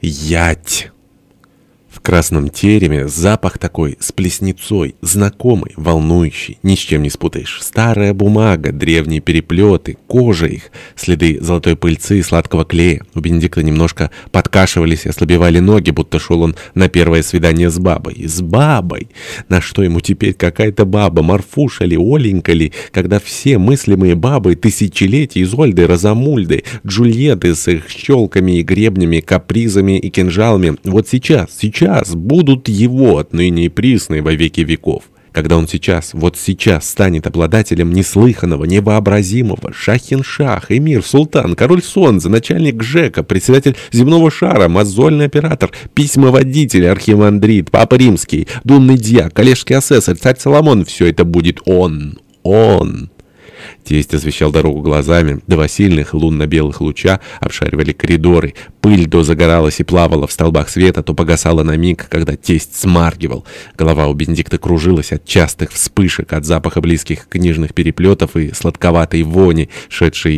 Ять! Красном тереме запах такой, с плеснецой, знакомый, волнующий, ни с чем не спутаешь. Старая бумага, древние переплеты, кожа их, следы золотой пыльцы и сладкого клея. У Бенедикта немножко подкашивались и ослабевали ноги, будто шел он на первое свидание с бабой. С бабой! На что ему теперь какая-то баба, Марфуша ли, Оленька ли, когда все мыслимые бабы тысячелетий, Изольды, Розамульды, Джульетты с их щелками и гребнями, капризами и кинжалами, вот сейчас, сейчас, сейчас будут его отныне и присные во веки веков. Когда он сейчас, вот сейчас станет обладателем неслыханного, невообразимого, шахин-шах, эмир, султан, король солнца, начальник ЖЭКа, председатель земного шара, мозольный оператор, письмоводитель, архимандрит, папа римский, думный дьяк, коллежский асессор, царь Соломон, все это будет он, он. Тесть освещал дорогу глазами. Два сильных лунно-белых луча обшаривали коридоры. Пыль то загоралась и плавала в столбах света, то погасала на миг, когда тесть смаргивал. Голова у Бенедикта кружилась от частых вспышек, от запаха близких книжных переплетов и сладковатой вони, шедшей